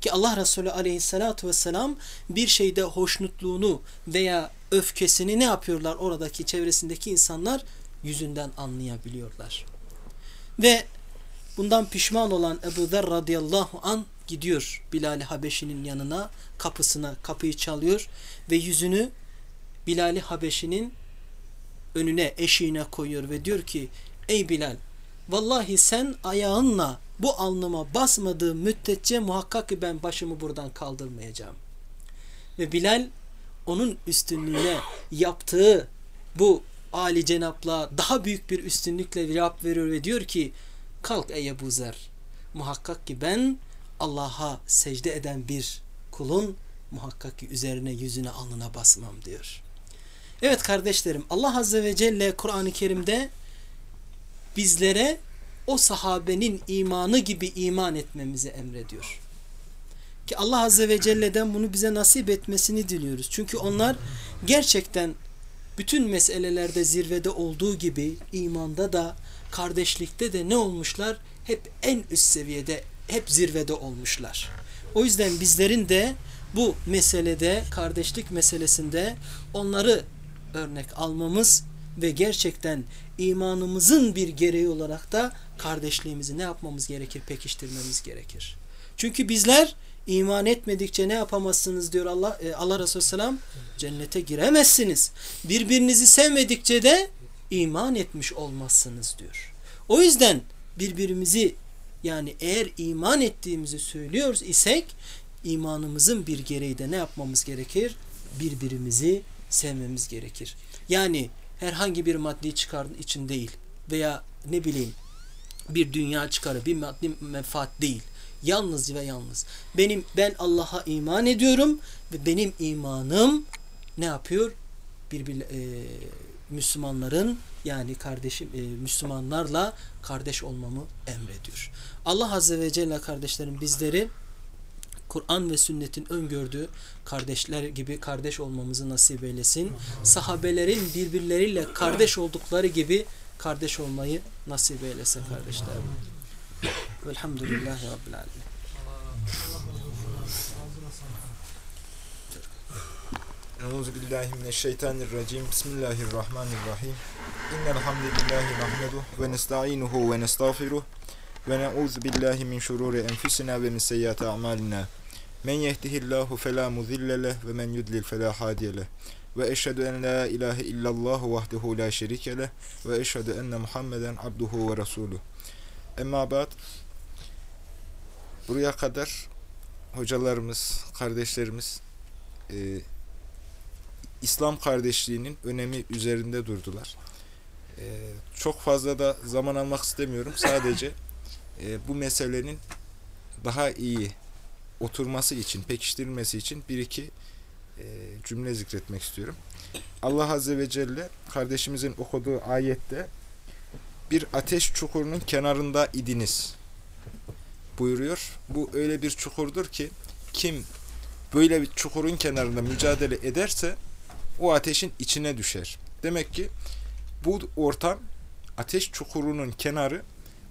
Ki Allah Resulü aleyhissalatu vesselam bir şeyde hoşnutluğunu veya öfkesini ne yapıyorlar oradaki çevresindeki insanlar yüzünden anlayabiliyorlar. Ve bundan pişman olan Ebu Zer radıyallahu an gidiyor Bilal-i Habeşi'nin yanına kapısına kapıyı çalıyor ve yüzünü Bilal-i Habeşi'nin önüne eşiğine koyuyor ve diyor ki ey Bilal vallahi sen ayağınla bu alnıma basmadığın müddetçe muhakkak ki ben başımı buradan kaldırmayacağım. Ve Bilal onun üstünlüğüne yaptığı bu Ali Cenap'la daha büyük bir üstünlükle cevap veriyor ve diyor ki kalk ey Ebu Zer muhakkak ki ben Allah'a secde eden bir kulun muhakkak ki üzerine yüzüne alnına basmam diyor. Evet kardeşlerim Allah Azze ve Celle Kur'an-ı Kerim'de bizlere o sahabenin imanı gibi iman etmemizi emrediyor. Ki Allah Azze ve Celle'den bunu bize nasip etmesini diliyoruz. Çünkü onlar gerçekten bütün meselelerde zirvede olduğu gibi imanda da kardeşlikte de ne olmuşlar? Hep en üst seviyede, hep zirvede olmuşlar. O yüzden bizlerin de bu meselede, kardeşlik meselesinde onları örnek almamız ve gerçekten imanımızın bir gereği olarak da kardeşliğimizi ne yapmamız gerekir? Pekiştirmemiz gerekir. Çünkü bizler iman etmedikçe ne yapamazsınız diyor Allah e, Allah Resulü Selam cennete giremezsiniz. Birbirinizi sevmedikçe de iman etmiş olmazsınız diyor. O yüzden birbirimizi yani eğer iman ettiğimizi söylüyoruz isek imanımızın bir gereği de ne yapmamız gerekir? Birbirimizi sevmemiz gerekir. Yani herhangi bir maddi çıkar için değil veya ne bileyim bir dünya çıkarı, bir maddi menfaat değil. Yalnız ve yalnız. Benim ben Allah'a iman ediyorum ve benim imanım ne yapıyor? Bir, bir e, Müslümanların yani kardeşim e, Müslümanlarla kardeş olmamı emrediyor. Allah Azze ve Celle kardeşlerim bizleri Kur'an ve sünnetin öngördüğü kardeşler gibi kardeş olmamızı nasip eylesin. Sahabelerin birbirleriyle kardeş oldukları gibi kardeş olmayı nasip eylesin kardeşlerim. Velhamdülillahi Rabbil Alemin. Euzu billahi mineşşeytanirracim. Bismillahirrahmanirrahim. İnnel hamdelellahi nahmedu ve nestainuhu ve nestağfiruh ve na'uzu billahi min şururi enfusina ve min seyyiati a'malina. Men yehdihillahu fela mudille ve men yudlil fela hadiye. Ve eşhedü en la ilahe illallah vahdehu la şerike ve eşhedü enne Muhammeden abduhu ve resuluh. Emma ba'd buraya kadar hocalarımız, kardeşlerimiz e, İslam kardeşliğinin önemi üzerinde durdular. E, çok fazla da zaman almak istemiyorum. Sadece (laughs) e, bu meselenin daha iyi oturması için, pekiştirilmesi için bir iki e, cümle zikretmek istiyorum. Allah Azze ve Celle kardeşimizin okuduğu ayette bir ateş çukurunun kenarında idiniz buyuruyor. Bu öyle bir çukurdur ki kim böyle bir çukurun kenarında mücadele ederse o ateşin içine düşer. Demek ki bu ortam ateş çukurunun kenarı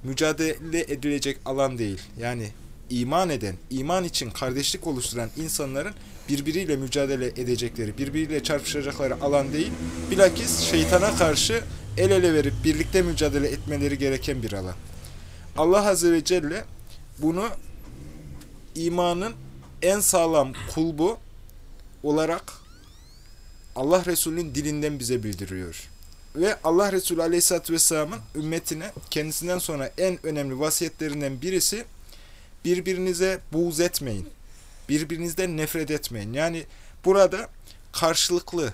mücadele edilecek alan değil. Yani iman eden, iman için kardeşlik oluşturan insanların birbiriyle mücadele edecekleri, birbiriyle çarpışacakları alan değil, bilakis şeytana karşı el ele verip birlikte mücadele etmeleri gereken bir alan. Allah Azze ve Celle bunu imanın en sağlam kulbu olarak Allah Resulü'nün dilinden bize bildiriyor. Ve Allah Resulü Aleyhisselatü Vesselam'ın ümmetine kendisinden sonra en önemli vasiyetlerinden birisi birbirinize buğz etmeyin. Birbirinizden nefret etmeyin. Yani burada karşılıklı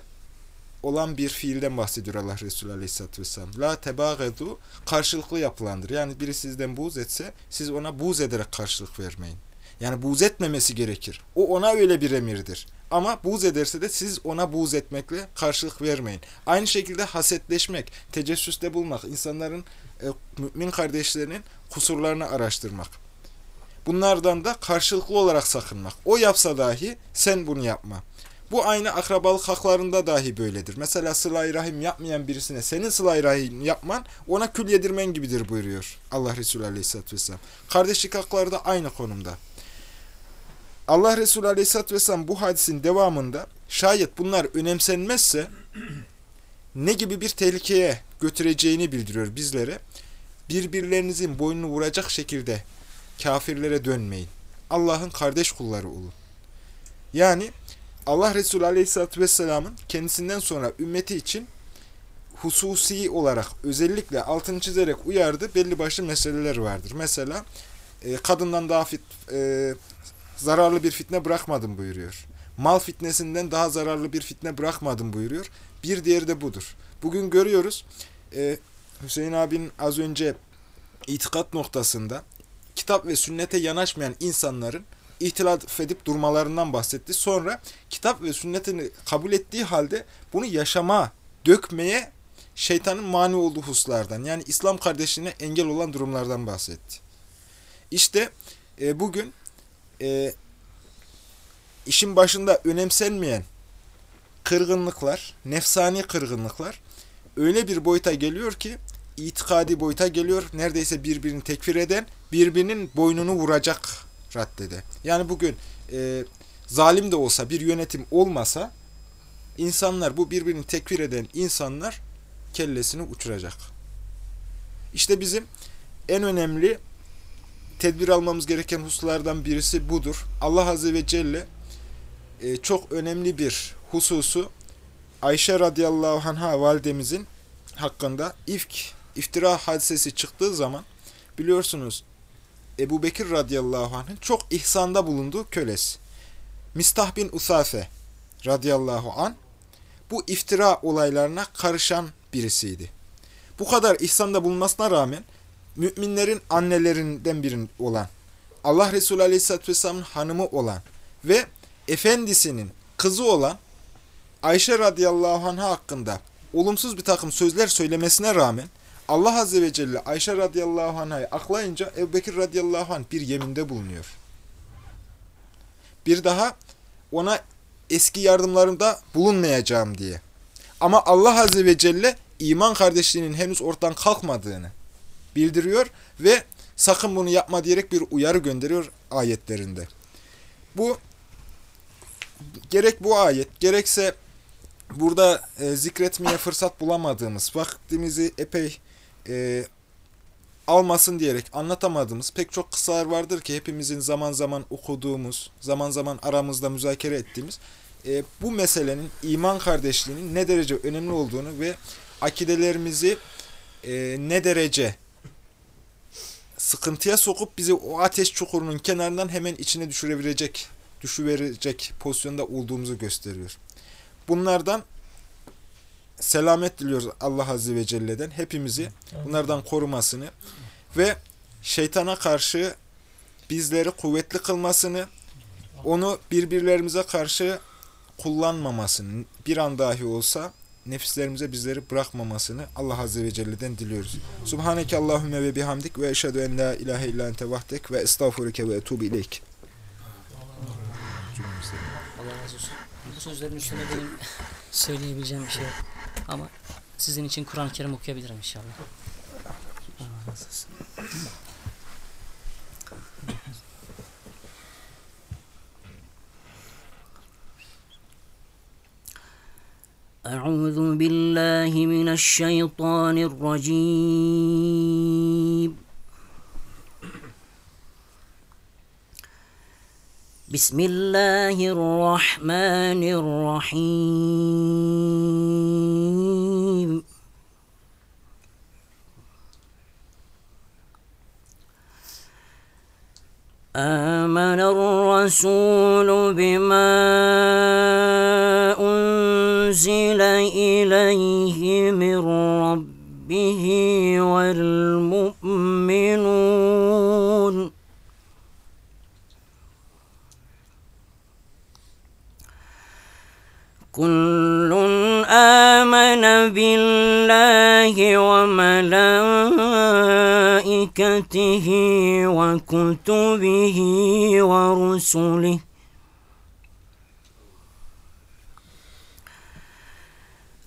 olan bir fiilden bahsediyor Allah Resulü Aleyhisselatü Vesselam. La tebâgedu karşılıklı yapılandır. Yani biri sizden buğz etse siz ona buğz ederek karşılık vermeyin. Yani buğz etmemesi gerekir. O ona öyle bir emirdir. Ama buğz ederse de siz ona buğz etmekle karşılık vermeyin. Aynı şekilde hasetleşmek, tecessüste bulmak, insanların, e, mümin kardeşlerinin kusurlarını araştırmak. Bunlardan da karşılıklı olarak sakınmak. O yapsa dahi sen bunu yapma. Bu aynı akrabalık haklarında dahi böyledir. Mesela sıla rahim yapmayan birisine senin sıla rahim yapman ona kül yedirmen gibidir buyuruyor Allah Resulü Aleyhisselatü Vesselam. Kardeşlik hakları da aynı konumda. Allah Resulü Aleyhisselatü Vesselam bu hadisin devamında şayet bunlar önemsenmezse ne gibi bir tehlikeye götüreceğini bildiriyor bizlere. Birbirlerinizin boynunu vuracak şekilde kafirlere dönmeyin. Allah'ın kardeş kulları olun. Yani Allah Resulü Aleyhisselatü Vesselam'ın kendisinden sonra ümmeti için hususi olarak özellikle altını çizerek uyardığı belli başlı meseleler vardır. Mesela e, kadından daha fit, e, zararlı bir fitne bırakmadım buyuruyor. Mal fitnesinden daha zararlı bir fitne bırakmadım buyuruyor. Bir diğeri de budur. Bugün görüyoruz e, Hüseyin abinin az önce itikat noktasında kitap ve sünnete yanaşmayan insanların ihtilaf edip durmalarından bahsetti. Sonra kitap ve sünnetini kabul ettiği halde bunu yaşama, dökmeye şeytanın mani olduğu hususlardan yani İslam kardeşliğine engel olan durumlardan bahsetti. İşte e, bugün e, işin başında önemsenmeyen kırgınlıklar, nefsani kırgınlıklar öyle bir boyuta geliyor ki itikadi boyuta geliyor. Neredeyse birbirini tekfir eden, birbirinin boynunu vuracak raddede. Yani bugün e, zalim de olsa bir yönetim olmasa insanlar bu birbirini tekfir eden insanlar kellesini uçuracak. İşte bizim en önemli tedbir almamız gereken hususlardan birisi budur. Allah Azze ve Celle e, çok önemli bir hususu Ayşe radıyallahu anha validemizin hakkında ifk, iftira hadisesi çıktığı zaman biliyorsunuz Ebu Bekir radıyallahu anh'ın çok ihsanda bulunduğu kölesi. Mistah bin Usafe radıyallahu an bu iftira olaylarına karışan birisiydi. Bu kadar ihsanda bulunmasına rağmen müminlerin annelerinden biri olan, Allah Resulü Aleyhisselatü Vesselam'ın hanımı olan ve efendisinin kızı olan Ayşe radıyallahu anh'a hakkında olumsuz bir takım sözler söylemesine rağmen Allah Azze ve Celle Ayşe radıyallahu anh'ı aklayınca Ebu Bekir radıyallahu anh bir yeminde bulunuyor. Bir daha ona eski yardımlarımda bulunmayacağım diye. Ama Allah Azze ve Celle iman kardeşliğinin henüz ortadan kalkmadığını bildiriyor ve sakın bunu yapma diyerek bir uyarı gönderiyor ayetlerinde. Bu gerek bu ayet gerekse burada e, zikretmeye fırsat bulamadığımız, vaktimizi epey e, almasın diyerek anlatamadığımız pek çok kısalar vardır ki hepimizin zaman zaman okuduğumuz, zaman zaman aramızda müzakere ettiğimiz e, bu meselenin iman kardeşliğinin ne derece önemli olduğunu ve akidelerimizi e, ne derece sıkıntıya sokup bizi o ateş çukurunun kenarından hemen içine düşürebilecek, düşüverecek pozisyonda olduğumuzu gösteriyor. Bunlardan selamet diliyoruz Allah Azze ve Celle'den. Hepimizi bunlardan korumasını ve şeytana karşı bizleri kuvvetli kılmasını, onu birbirlerimize karşı kullanmamasını, bir an dahi olsa nefislerimize bizleri bırakmamasını Allah Azze ve Celle'den diliyoruz. Subhaneke Allahümme ve bihamdik ve eşhedü en la ilahe illa ente vahdek ve estağfurike ve etubu ileyk. Allah razı olsun. Bu sözlerin üstüne benim söyleyebileceğim bir şey. Ama sizin için Kur'an-ı Kerim okuyabilirim inşallah. Allah razı olsun. أعوذ بالله من الشيطان الرجيم. بسم الله الرحمن الرحيم. آمن الرسول بما والمؤمنون كل آمن بالله وملائكته وكتبه ورسله.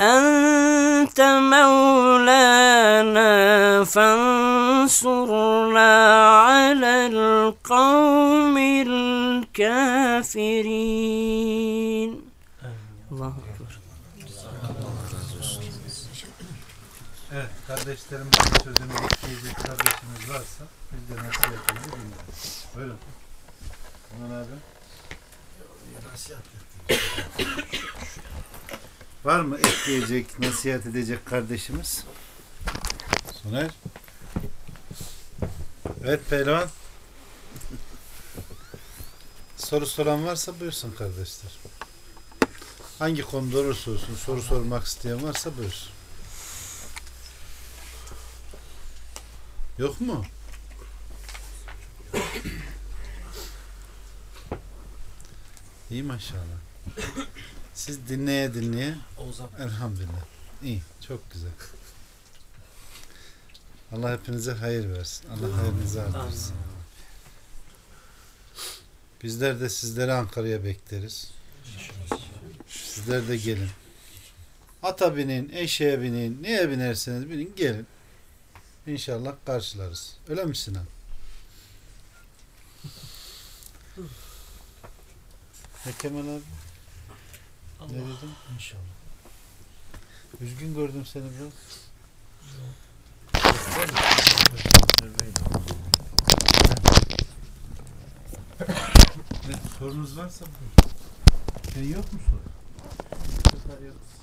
أنت مولانا فانصرنا على القوم الكافرين الله أكبر Evet kardeşlerimizin sözünü ekleyecek kardeşimiz varsa biz de nasihatimizi dinleriz. Buyurun. Aman abi. Var mı ekleyecek, (laughs) nasihat edecek kardeşimiz? Soner. Evet pehlivan. Soru soran varsa buyursun kardeşler. Hangi konuda olursa olsun soru sormak isteyen varsa buyursun. Yok mu? İyi maşallah. Siz dinleye dinleye elhamdülillah. İyi, çok güzel. Allah hepinize hayır versin. Allah hayırınızı artırsın. Bizler de sizleri Ankara'ya bekleriz. Sizler de gelin. Ata binin, eşeğe binin, neye binerseniz binin gelin. İnşallah karşılarız. Öyle mi Sinan? Kemal abi? Ne dedin? İnşallah. Üzgün gördüm seni biraz. Ne sorunuz varsa buyurun. Sen yok mu sorun?